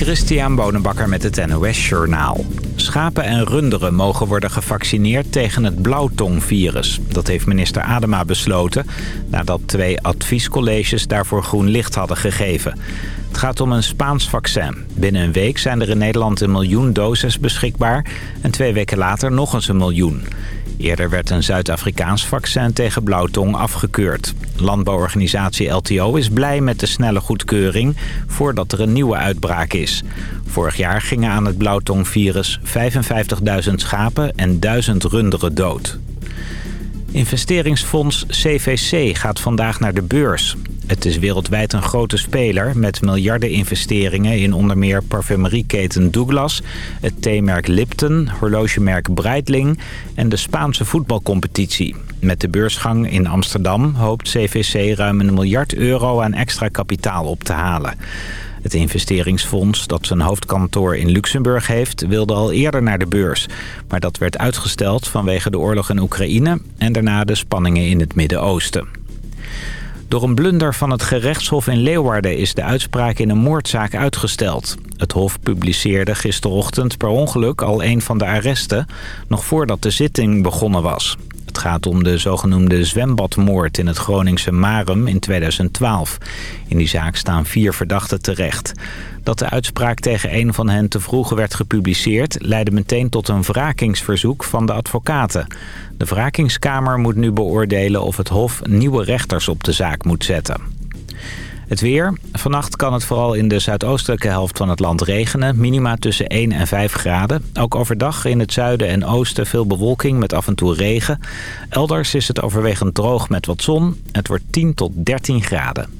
Christian Bonenbakker met het NOS Journaal. Schapen en runderen mogen worden gevaccineerd tegen het blauwtongvirus. Dat heeft minister Adema besloten nadat twee adviescolleges daarvoor groen licht hadden gegeven. Het gaat om een Spaans vaccin. Binnen een week zijn er in Nederland een miljoen doses beschikbaar... en twee weken later nog eens een miljoen. Eerder werd een Zuid-Afrikaans vaccin tegen blauwtong afgekeurd. Landbouworganisatie LTO is blij met de snelle goedkeuring voordat er een nieuwe uitbraak is. Vorig jaar gingen aan het blauwtongvirus 55.000 schapen en 1000 runderen dood. Investeringsfonds CVC gaat vandaag naar de beurs. Het is wereldwijd een grote speler met miljarden investeringen in onder meer parfumerieketen Douglas, het theemerk Lipton, horlogemerk Breitling en de Spaanse voetbalcompetitie. Met de beursgang in Amsterdam hoopt CVC ruim een miljard euro aan extra kapitaal op te halen. Het investeringsfonds dat zijn hoofdkantoor in Luxemburg heeft... wilde al eerder naar de beurs. Maar dat werd uitgesteld vanwege de oorlog in Oekraïne... en daarna de spanningen in het Midden-Oosten. Door een blunder van het gerechtshof in Leeuwarden is de uitspraak in een moordzaak uitgesteld. Het hof publiceerde gisterochtend per ongeluk al een van de arresten... nog voordat de zitting begonnen was. Het gaat om de zogenoemde zwembadmoord in het Groningse Marum in 2012. In die zaak staan vier verdachten terecht. Dat de uitspraak tegen een van hen te vroeg werd gepubliceerd... leidde meteen tot een wrakingsverzoek van de advocaten. De wrakingskamer moet nu beoordelen of het Hof nieuwe rechters op de zaak moet zetten. Het weer. Vannacht kan het vooral in de zuidoostelijke helft van het land regenen. Minima tussen 1 en 5 graden. Ook overdag in het zuiden en oosten veel bewolking met af en toe regen. Elders is het overwegend droog met wat zon. Het wordt 10 tot 13 graden.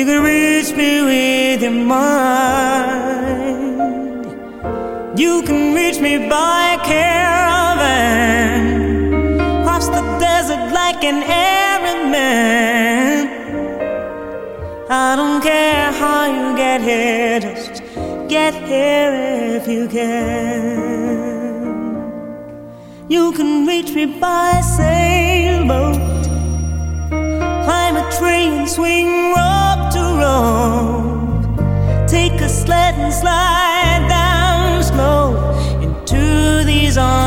You can reach me with your mind. You can reach me by a caravan. Cross the desert like an airy man. I don't care how you get here, just get here if you can. You can reach me by sailboat, climb a tree and swing rope. Take a sled and slide down slow into these arms.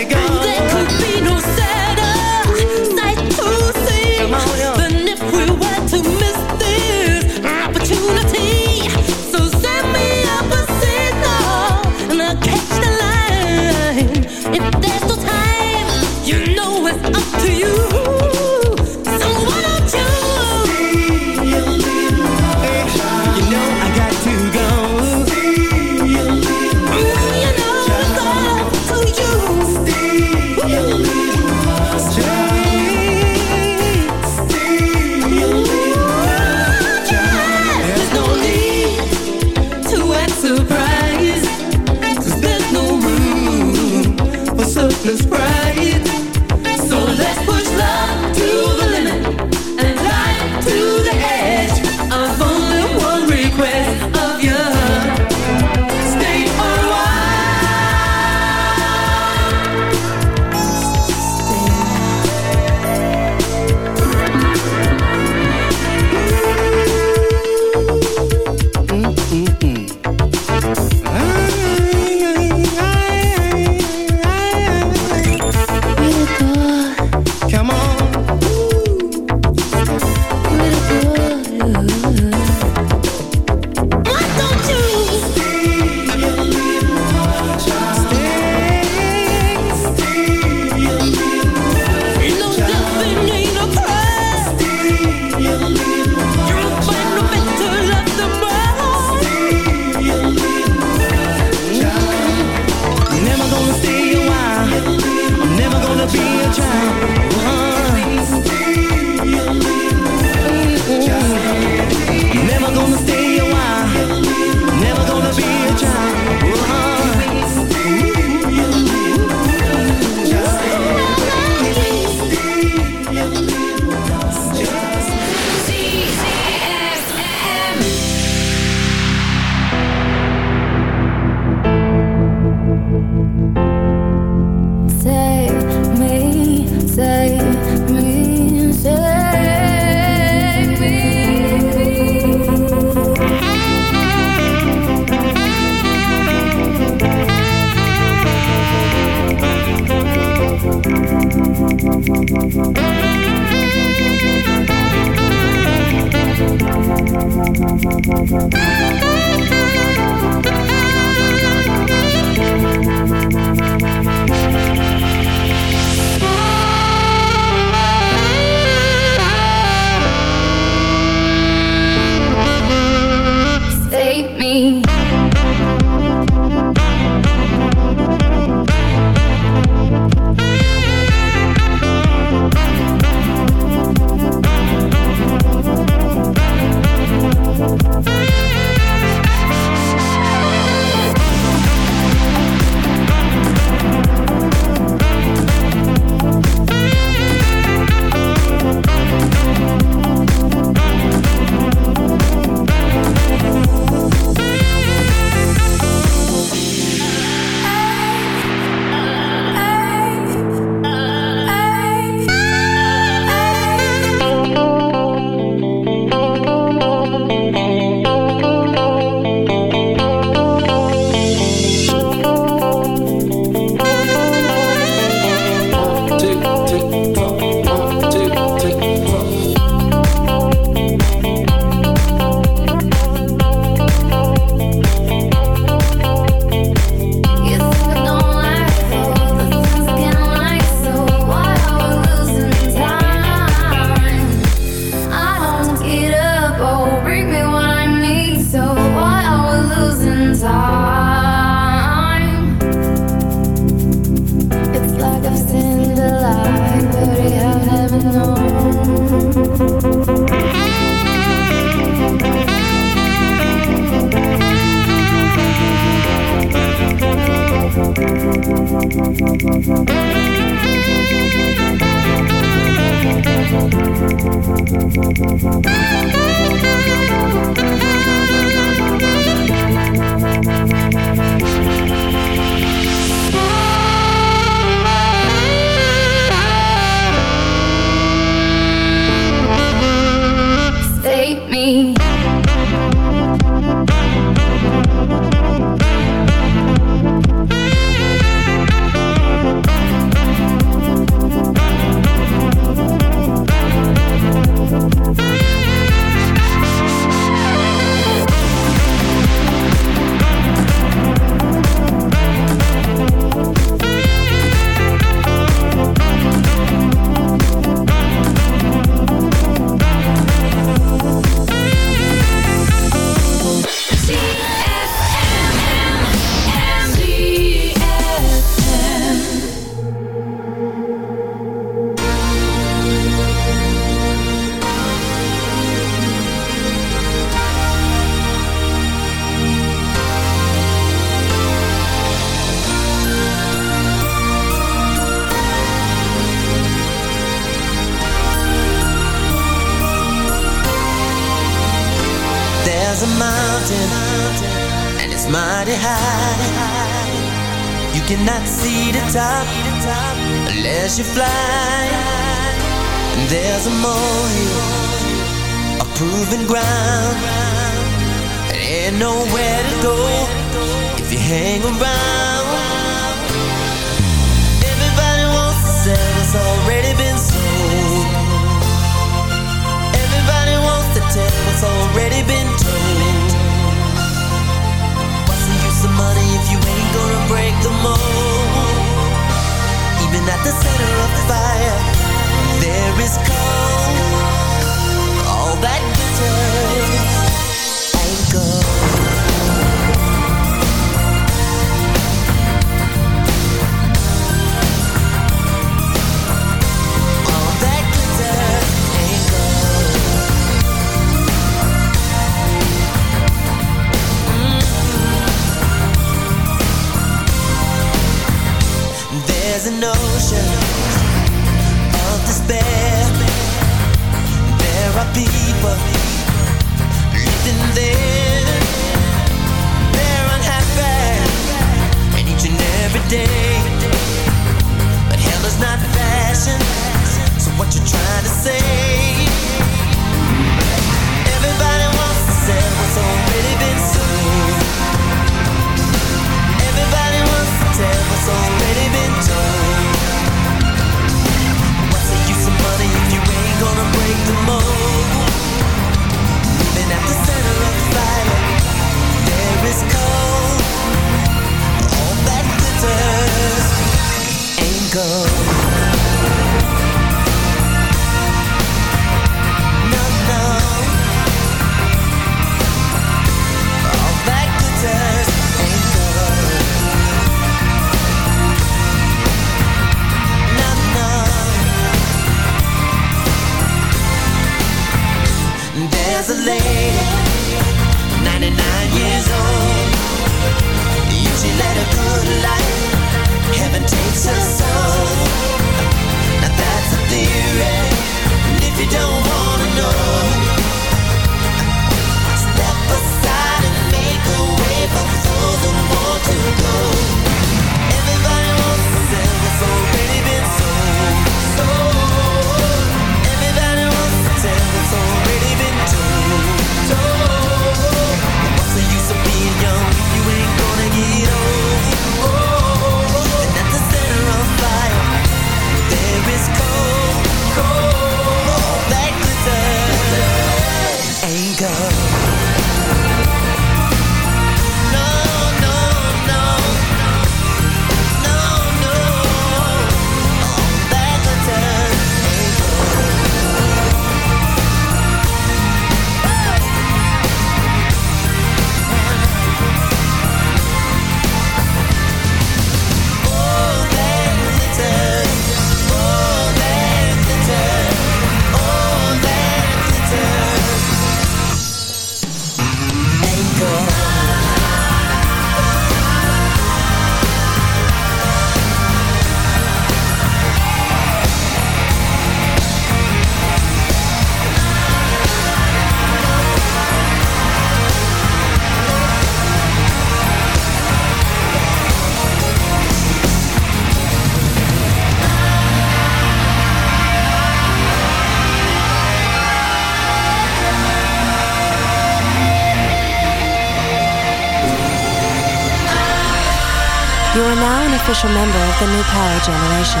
Official member of the new power generation.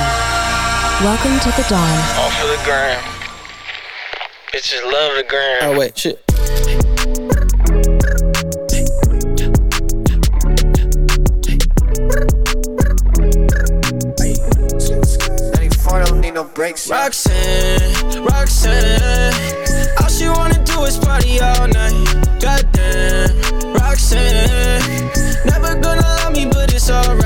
Welcome to the dawn. Off of the gram. Bitches love the gram. Oh wait, shit. don't need no breaks. Roxanne, Roxanne, all she wanna do is party all night. Goddamn, Roxanne, never gonna love me, but it's alright.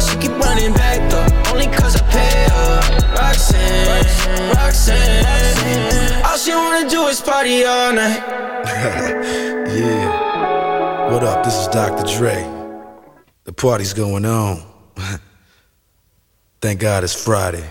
She keep running back though, only cause I pay her. Roxanne, Roxanne. All she wanna do is party all night. yeah. What up? This is Dr. Dre. The party's going on. Thank God it's Friday.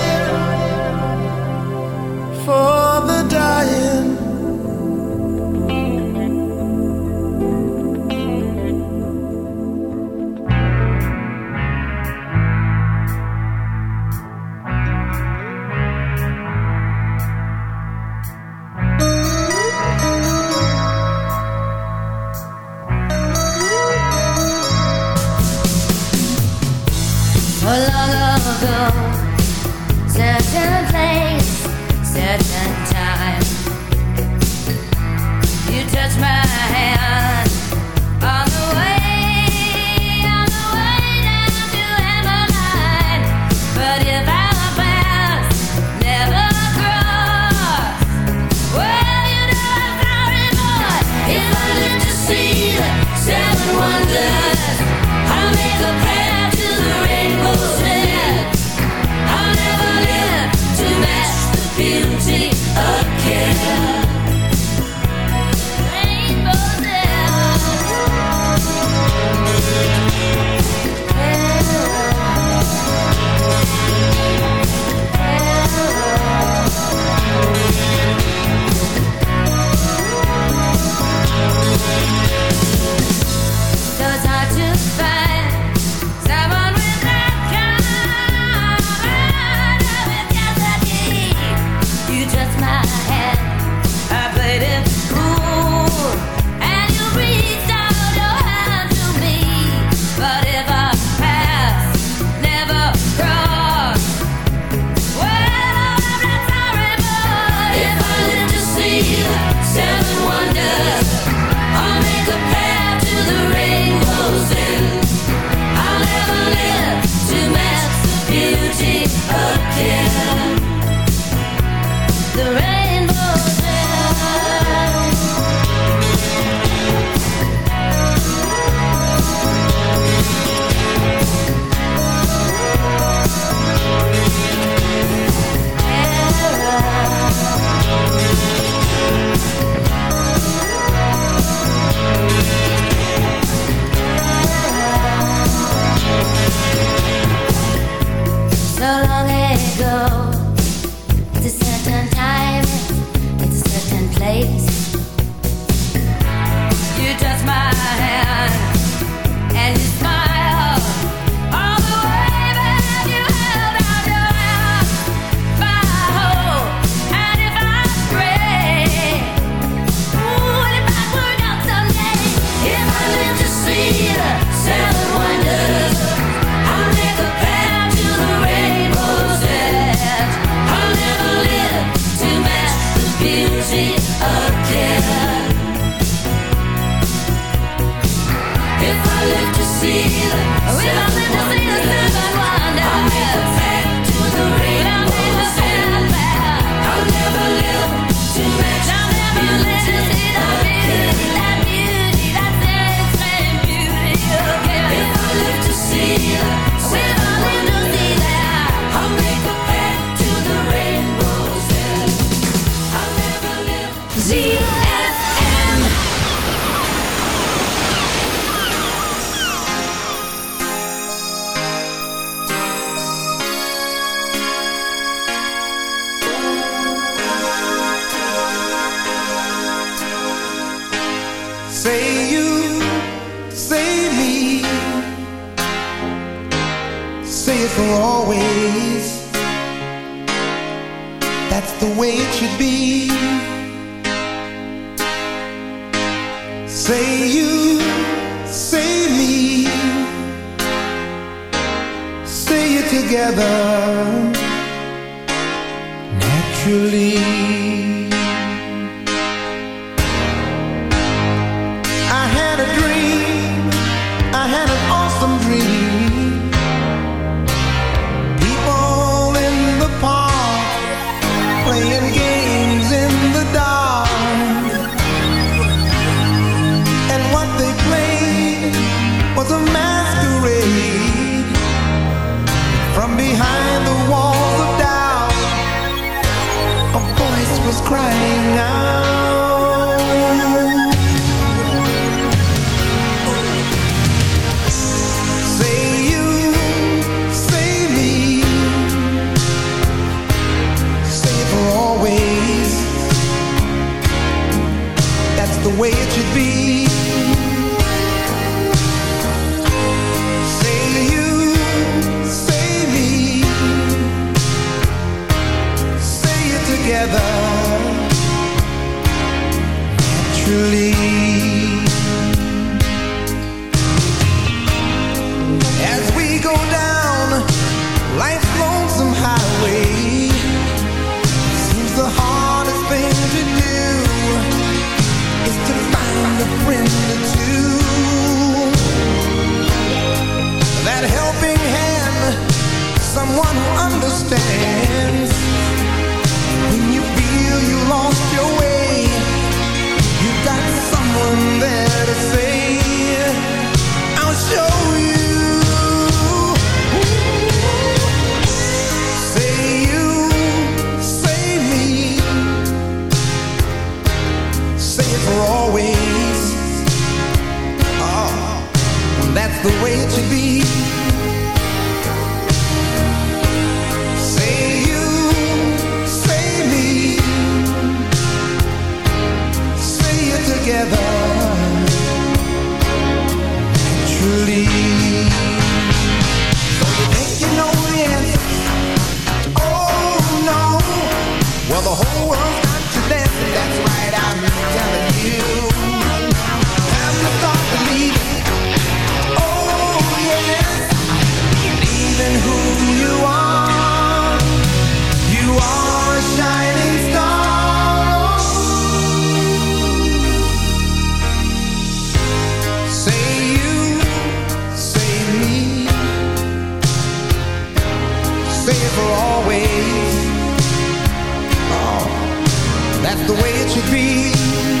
to be.